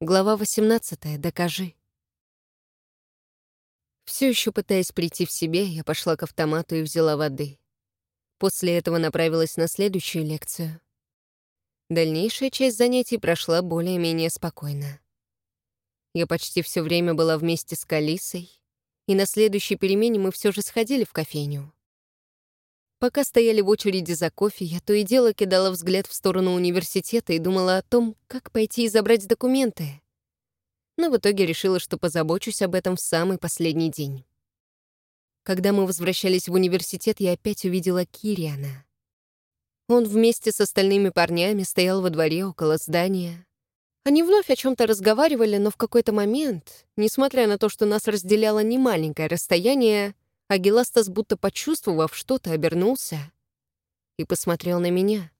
Глава 18. Докажи. Все еще пытаясь прийти в себе, я пошла к автомату и взяла воды. После этого направилась на следующую лекцию. Дальнейшая часть занятий прошла более-менее спокойно. Я почти все время была вместе с Калисой, и на следующей перемене мы все же сходили в кофейню. Пока стояли в очереди за кофе, я то и дело кидала взгляд в сторону университета и думала о том, как пойти и забрать документы. Но в итоге решила, что позабочусь об этом в самый последний день. Когда мы возвращались в университет, я опять увидела Кириана. Он вместе с остальными парнями стоял во дворе около здания. Они вновь о чем то разговаривали, но в какой-то момент, несмотря на то, что нас разделяло немаленькое расстояние, Агиластас, будто почувствовав что-то, обернулся и посмотрел на меня.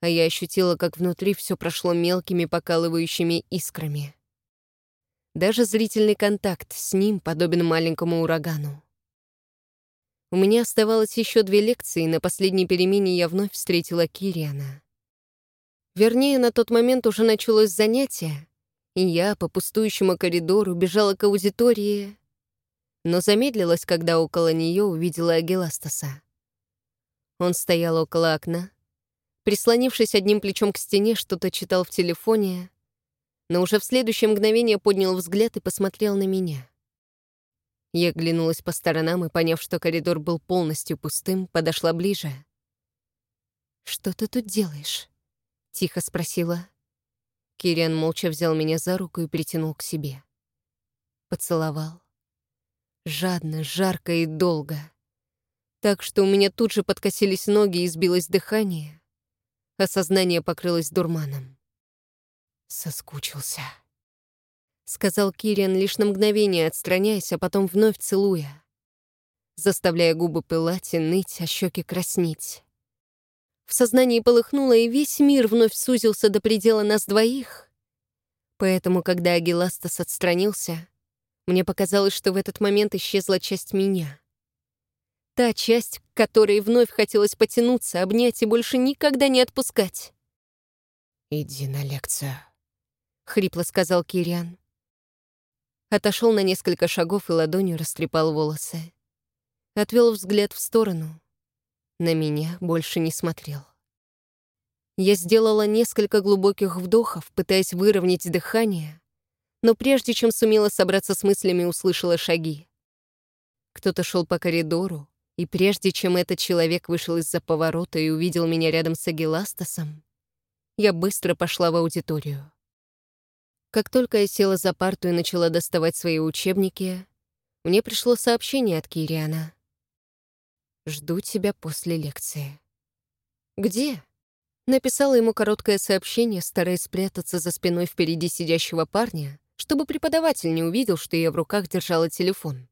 А я ощутила, как внутри все прошло мелкими покалывающими искрами. Даже зрительный контакт с ним подобен маленькому урагану. У меня оставалось еще две лекции, и на последней перемене я вновь встретила Кириана. Вернее, на тот момент уже началось занятие, и я по пустующему коридору бежала к аудитории, но замедлилась, когда около нее увидела Агиластаса. Он стоял около окна, прислонившись одним плечом к стене, что-то читал в телефоне, но уже в следующее мгновение поднял взгляд и посмотрел на меня. Я глянулась по сторонам и, поняв, что коридор был полностью пустым, подошла ближе. «Что ты тут делаешь?» — тихо спросила. Кириан молча взял меня за руку и притянул к себе. Поцеловал жадно, жарко и долго. Так что у меня тут же подкосились ноги и сбилось дыхание, а сознание покрылось дурманом. «Соскучился», — сказал Кириан лишь на мгновение, отстраняясь, а потом вновь целуя, заставляя губы пылать и ныть, а щеки краснеть. В сознании полыхнуло, и весь мир вновь сузился до предела нас двоих. Поэтому, когда Агиластас отстранился, мне показалось, что в этот момент исчезла часть меня. Та часть, к которой вновь хотелось потянуться, обнять и больше никогда не отпускать. «Иди на лекцию», — хрипло сказал Кириан. Отошел на несколько шагов и ладонью растрепал волосы. Отвел взгляд в сторону. На меня больше не смотрел. Я сделала несколько глубоких вдохов, пытаясь выровнять дыхание, но прежде чем сумела собраться с мыслями, услышала шаги. Кто-то шел по коридору, и прежде чем этот человек вышел из-за поворота и увидел меня рядом с Агиластасом, я быстро пошла в аудиторию. Как только я села за парту и начала доставать свои учебники, мне пришло сообщение от Кириана. «Жду тебя после лекции». «Где?» Написала ему короткое сообщение, стараясь спрятаться за спиной впереди сидящего парня, чтобы преподаватель не увидел, что я в руках держала телефон.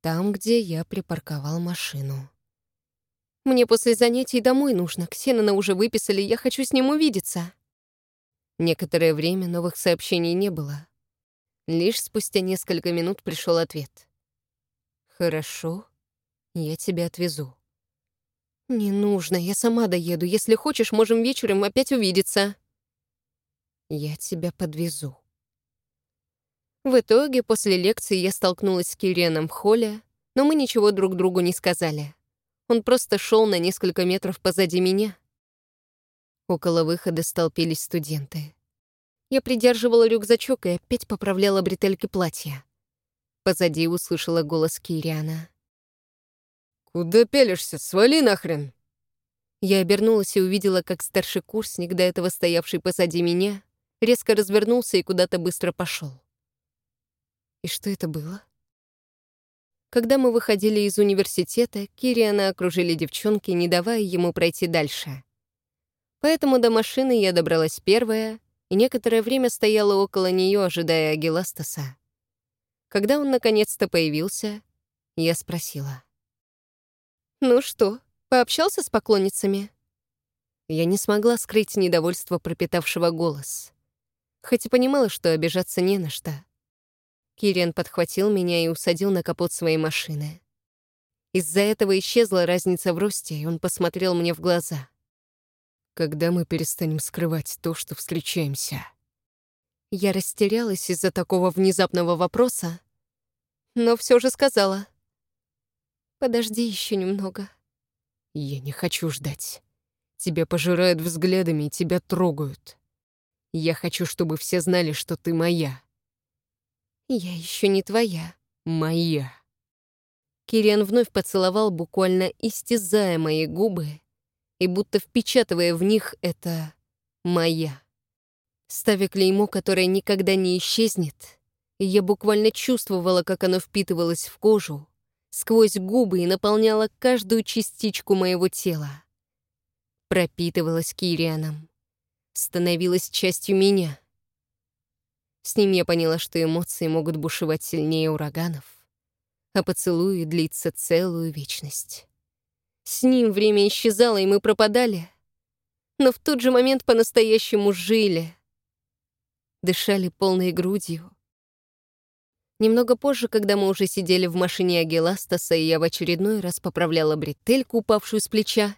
Там, где я припарковал машину. «Мне после занятий домой нужно. Ксенона уже выписали, я хочу с ним увидеться». Некоторое время новых сообщений не было. Лишь спустя несколько минут пришел ответ. «Хорошо, я тебя отвезу». «Не нужно, я сама доеду. Если хочешь, можем вечером опять увидеться». «Я тебя подвезу». В итоге, после лекции я столкнулась с Кирианом в холле, но мы ничего друг другу не сказали. Он просто шел на несколько метров позади меня. Около выхода столпились студенты. Я придерживала рюкзачок и опять поправляла бретельки платья. Позади услышала голос Кириана. «Куда пелишься? Свали нахрен!» Я обернулась и увидела, как старший курсник, до этого стоявший позади меня, резко развернулся и куда-то быстро пошел. И что это было? Когда мы выходили из университета, Кириана окружили девчонки, не давая ему пройти дальше. Поэтому до машины я добралась первая и некоторое время стояла около нее, ожидая Агиластаса. Когда он наконец-то появился, я спросила. «Ну что, пообщался с поклонницами?» Я не смогла скрыть недовольство пропитавшего голос. Хоть и понимала, что обижаться не на что. Кириан подхватил меня и усадил на капот своей машины. Из-за этого исчезла разница в росте, и он посмотрел мне в глаза. «Когда мы перестанем скрывать то, что встречаемся?» Я растерялась из-за такого внезапного вопроса, но все же сказала. «Подожди еще немного». «Я не хочу ждать. Тебя пожирают взглядами и тебя трогают. Я хочу, чтобы все знали, что ты моя». «Я еще не твоя». «Моя». Кириан вновь поцеловал, буквально истязая мои губы и будто впечатывая в них это «моя». Ставя клеймо, которое никогда не исчезнет, я буквально чувствовала, как оно впитывалось в кожу, сквозь губы и наполняло каждую частичку моего тела. Пропитывалась Кирианом, становилась частью меня. С ним я поняла, что эмоции могут бушевать сильнее ураганов, а поцелуи длиться целую вечность. С ним время исчезало, и мы пропадали, но в тот же момент по-настоящему жили, дышали полной грудью, Немного позже, когда мы уже сидели в машине Агеластаса, и я в очередной раз поправляла бретельку, упавшую с плеча,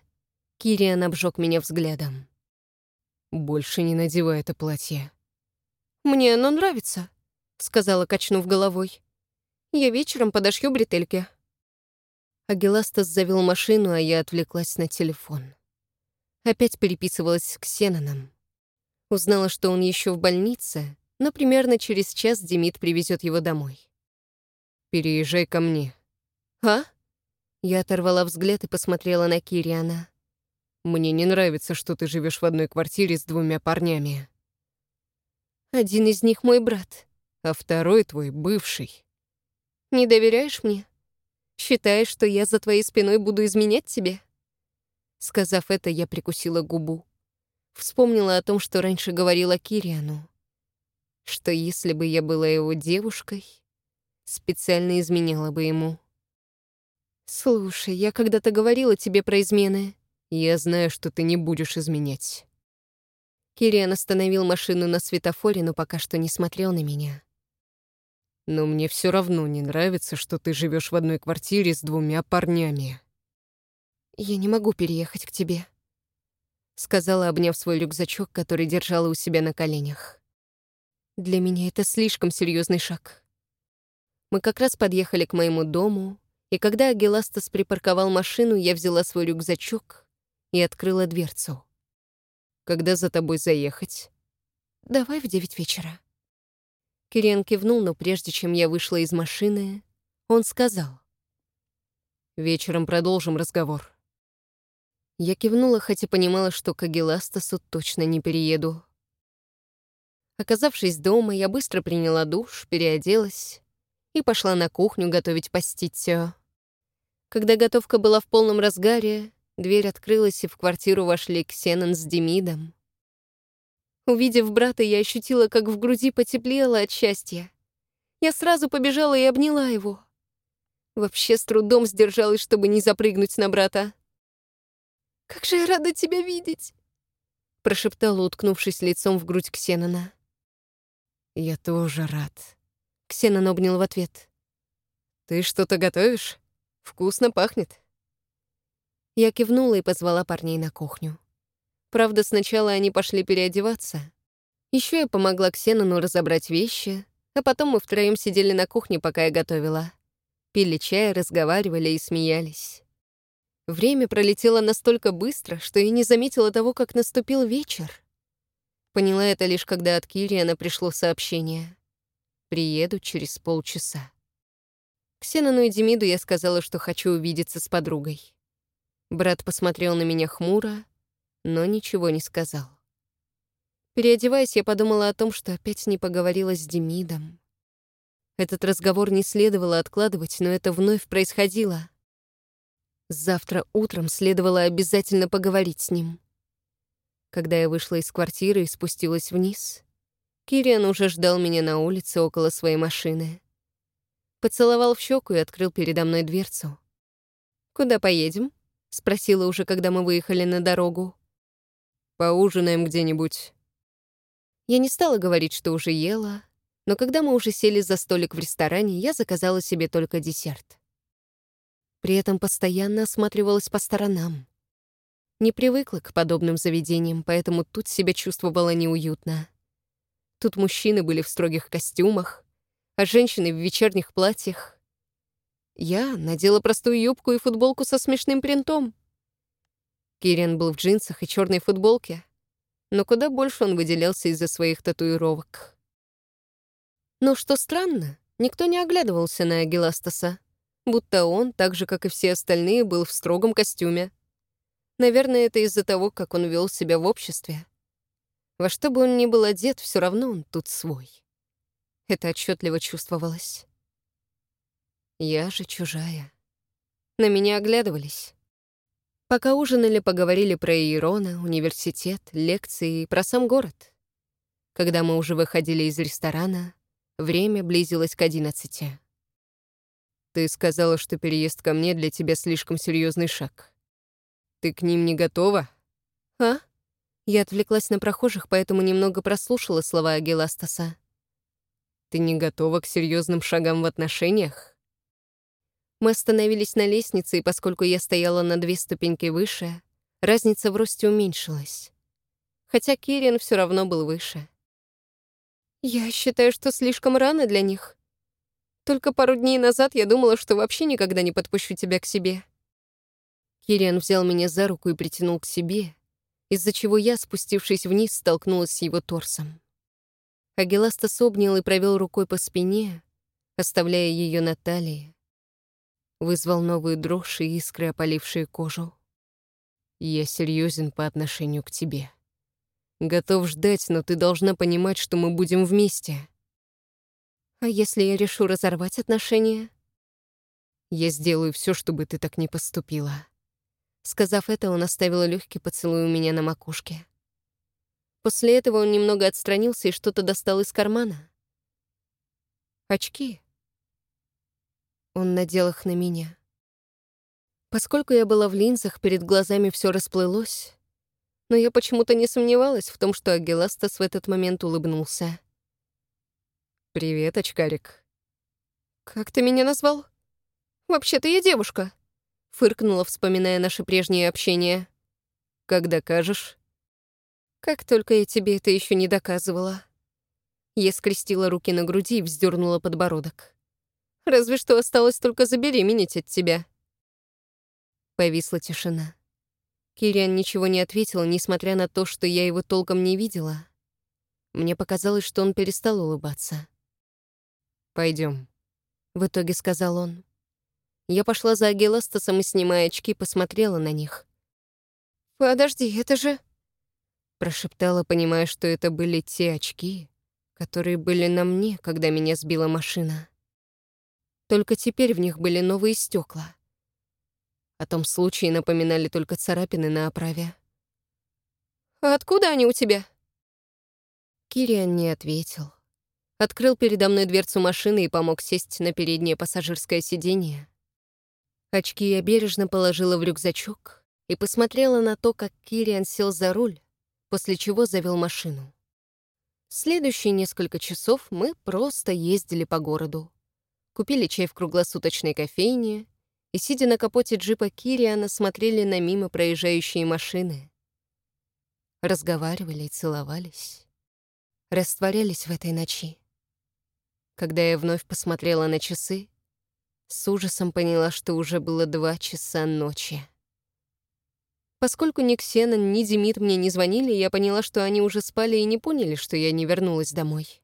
Кириан обжег меня взглядом. «Больше не надевай это платье». «Мне оно нравится», — сказала, качнув головой. «Я вечером подошью бретельки». Агеластас завел машину, а я отвлеклась на телефон. Опять переписывалась с Ксеноном. Узнала, что он еще в больнице, но примерно через час Демид привезет его домой. «Переезжай ко мне». «А?» Я оторвала взгляд и посмотрела на Кириана. «Мне не нравится, что ты живешь в одной квартире с двумя парнями». «Один из них мой брат, а второй твой бывший». «Не доверяешь мне? Считаешь, что я за твоей спиной буду изменять тебе?» Сказав это, я прикусила губу. Вспомнила о том, что раньше говорила Кириану что если бы я была его девушкой, специально изменяла бы ему. «Слушай, я когда-то говорила тебе про измены». «Я знаю, что ты не будешь изменять». Кириан остановил машину на светофоре, но пока что не смотрел на меня. «Но мне все равно не нравится, что ты живешь в одной квартире с двумя парнями». «Я не могу переехать к тебе», — сказала, обняв свой рюкзачок, который держала у себя на коленях. Для меня это слишком серьезный шаг. Мы как раз подъехали к моему дому, и когда Агиластас припарковал машину, я взяла свой рюкзачок и открыла дверцу. «Когда за тобой заехать?» «Давай в девять вечера». Кириан кивнул, но прежде чем я вышла из машины, он сказал. «Вечером продолжим разговор». Я кивнула, хотя понимала, что к Агиластасу точно не перееду. Оказавшись дома, я быстро приняла душ, переоделась и пошла на кухню готовить паститсио. Когда готовка была в полном разгаре, дверь открылась, и в квартиру вошли Ксенон с Демидом. Увидев брата, я ощутила, как в груди потеплело от счастья. Я сразу побежала и обняла его. Вообще с трудом сдержалась, чтобы не запрыгнуть на брата. «Как же я рада тебя видеть!» прошептала, уткнувшись лицом в грудь Ксенона. «Я тоже рад». Ксенон обнял в ответ. «Ты что-то готовишь? Вкусно пахнет». Я кивнула и позвала парней на кухню. Правда, сначала они пошли переодеваться. Еще я помогла Ксенону разобрать вещи, а потом мы втроем сидели на кухне, пока я готовила. Пили чай, разговаривали и смеялись. Время пролетело настолько быстро, что я не заметила того, как наступил вечер. Поняла это лишь когда от Кириана пришло сообщение. «Приеду через полчаса». Ксенону и Демиду я сказала, что хочу увидеться с подругой. Брат посмотрел на меня хмуро, но ничего не сказал. Переодеваясь, я подумала о том, что опять не поговорила с Демидом. Этот разговор не следовало откладывать, но это вновь происходило. Завтра утром следовало обязательно поговорить с ним. Когда я вышла из квартиры и спустилась вниз, Кириан уже ждал меня на улице около своей машины. Поцеловал в щеку и открыл передо мной дверцу. «Куда поедем?» — спросила уже, когда мы выехали на дорогу. «Поужинаем где-нибудь». Я не стала говорить, что уже ела, но когда мы уже сели за столик в ресторане, я заказала себе только десерт. При этом постоянно осматривалась по сторонам. Не привыкла к подобным заведениям, поэтому тут себя чувствовала неуютно. Тут мужчины были в строгих костюмах, а женщины в вечерних платьях. Я надела простую юбку и футболку со смешным принтом. Кириан был в джинсах и черной футболке, но куда больше он выделялся из-за своих татуировок. Но что странно, никто не оглядывался на Агиластаса, будто он, так же, как и все остальные, был в строгом костюме. Наверное, это из-за того, как он вел себя в обществе. Во что бы он ни был одет, все равно он тут свой. Это отчетливо чувствовалось. Я же чужая. На меня оглядывались. Пока ужинали, поговорили про Иерона, университет, лекции и про сам город. Когда мы уже выходили из ресторана, время близилось к одиннадцати. «Ты сказала, что переезд ко мне для тебя слишком серьезный шаг. Ты к ним не готова?» «А?» Я отвлеклась на прохожих, поэтому немного прослушала слова Агиластаса. «Ты не готова к серьезным шагам в отношениях?» Мы остановились на лестнице, и поскольку я стояла на две ступеньки выше, разница в росте уменьшилась. Хотя Кириан все равно был выше. Я считаю, что слишком рано для них. Только пару дней назад я думала, что вообще никогда не подпущу тебя к себе. Кириан взял меня за руку и притянул к себе, из-за чего я, спустившись вниз, столкнулась с его торсом. Агиластас обнял и провел рукой по спине, оставляя ее на талии. Вызвал новую дрожь и искры, опалившие кожу. «Я серьезен по отношению к тебе. Готов ждать, но ты должна понимать, что мы будем вместе». «А если я решу разорвать отношения?» «Я сделаю все, чтобы ты так не поступила». Сказав это, он оставил легкий поцелуй у меня на макушке. После этого он немного отстранился и что-то достал из кармана. Очки. Он надел их на меня. Поскольку я была в линзах, перед глазами все расплылось, но я почему-то не сомневалась в том, что Агеластас в этот момент улыбнулся. «Привет, очкарик». «Как ты меня назвал? Вообще-то я девушка». Фыркнула, вспоминая наше прежнее общение. «Как докажешь?» «Как только я тебе это еще не доказывала». Я скрестила руки на груди и вздернула подбородок. «Разве что осталось только забеременеть от тебя». Повисла тишина. Кириан ничего не ответил, несмотря на то, что я его толком не видела. Мне показалось, что он перестал улыбаться. Пойдем, в итоге сказал он. Я пошла за Агиластасом и, снимая очки, посмотрела на них. «Подожди, это же...» Прошептала, понимая, что это были те очки, которые были на мне, когда меня сбила машина. Только теперь в них были новые стекла. О том случае напоминали только царапины на оправе. «А откуда они у тебя?» Кириан не ответил. Открыл передо мной дверцу машины и помог сесть на переднее пассажирское сиденье. Очки я бережно положила в рюкзачок и посмотрела на то, как Кириан сел за руль, после чего завел машину. Следующие несколько часов мы просто ездили по городу. Купили чай в круглосуточной кофейне и, сидя на капоте джипа Кириана, смотрели на мимо проезжающие машины. Разговаривали и целовались. Растворялись в этой ночи. Когда я вновь посмотрела на часы, с ужасом поняла, что уже было два часа ночи. Поскольку ни Ксенон, ни Демид мне не звонили, я поняла, что они уже спали и не поняли, что я не вернулась домой.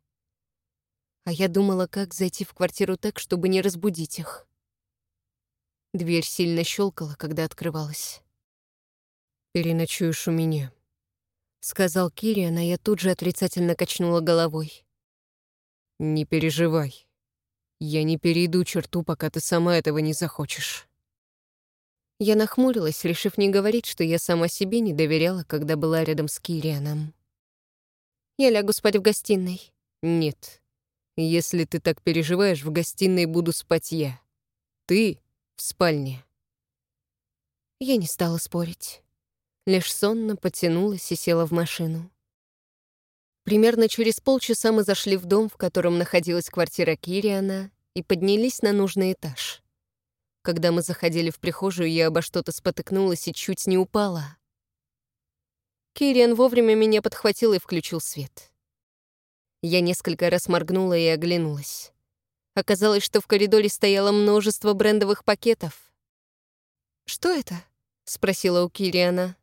А я думала, как зайти в квартиру так, чтобы не разбудить их. Дверь сильно щелкала, когда открывалась. «Переночуешь у меня», — сказал Кириан, а я тут же отрицательно качнула головой. «Не переживай. Я не перейду черту, пока ты сама этого не захочешь. Я нахмурилась, решив не говорить, что я сама себе не доверяла, когда была рядом с Кирианом. Я лягу спать в гостиной. Нет. Если ты так переживаешь, в гостиной буду спать я. Ты в спальне. Я не стала спорить. Лишь сонно потянулась и села в машину. Примерно через полчаса мы зашли в дом, в котором находилась квартира Кириана, и поднялись на нужный этаж. Когда мы заходили в прихожую, я обо что-то спотыкнулась и чуть не упала. Кириан вовремя меня подхватил и включил свет. Я несколько раз моргнула и оглянулась. Оказалось, что в коридоре стояло множество брендовых пакетов. «Что это?» — спросила у Кириана.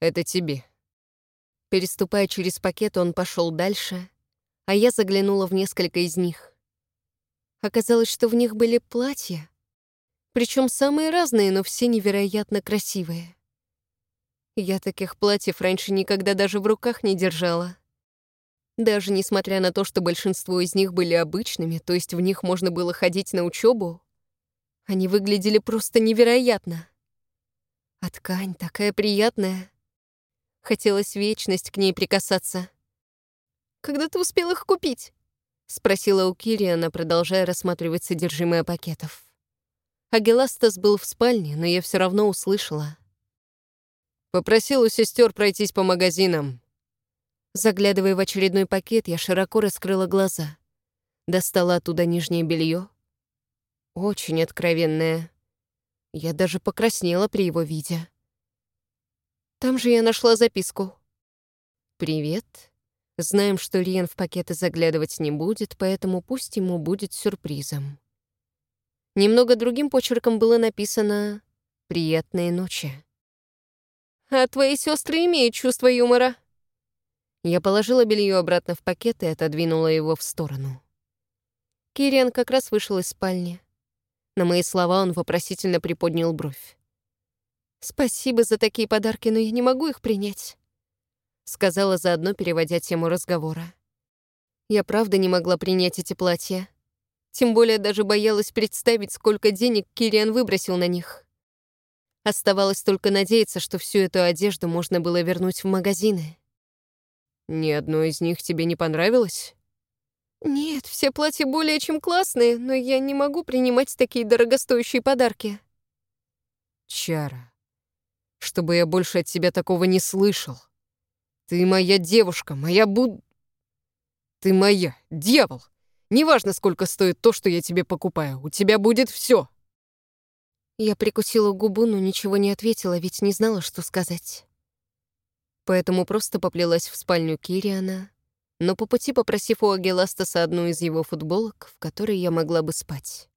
«Это тебе». Переступая через пакет, он пошел дальше, а я заглянула в несколько из них. Оказалось, что в них были платья, причем самые разные, но все невероятно красивые. Я таких платьев раньше никогда даже в руках не держала. Даже несмотря на то, что большинство из них были обычными, то есть в них можно было ходить на учебу, они выглядели просто невероятно. А ткань такая приятная. Хотелось вечность к ней прикасаться. «Когда ты успел их купить?» — спросила у Кириана, продолжая рассматривать содержимое пакетов. Агеластас был в спальне, но я все равно услышала. «Попросил у сестер пройтись по магазинам. Заглядывая в очередной пакет, я широко раскрыла глаза. Достала оттуда нижнее белье. Очень откровенное. Я даже покраснела при его виде. Там же я нашла записку. «Привет. Знаем, что Риен в пакеты заглядывать не будет, поэтому пусть ему будет сюрпризом». Немного другим почерком было написано «Приятные ночи». «А твои сестры имеют чувство юмора», я положила белье обратно в пакет и отодвинула его в сторону. Кириан как раз вышел из спальни. На мои слова он вопросительно приподнял бровь. «Спасибо за такие подарки, но я не могу их принять», — сказала заодно, переводя тему разговора. Я правда не могла принять эти платья. Тем более даже боялась представить, сколько денег Кириан выбросил на них. Оставалось только надеяться, что всю эту одежду можно было вернуть в магазины. Ни одно из них тебе не понравилось? Нет, все платья более чем классные, но я не могу принимать такие дорогостоящие подарки. Чара, чтобы я больше от тебя такого не слышал. Ты моя девушка, моя буд... Ты моя, дьявол! Неважно, сколько стоит то, что я тебе покупаю, у тебя будет все. Я прикусила губу, но ничего не ответила, ведь не знала, что сказать поэтому просто поплелась в спальню Кириана, но по пути попросив у Агеластаса одну из его футболок, в которой я могла бы спать.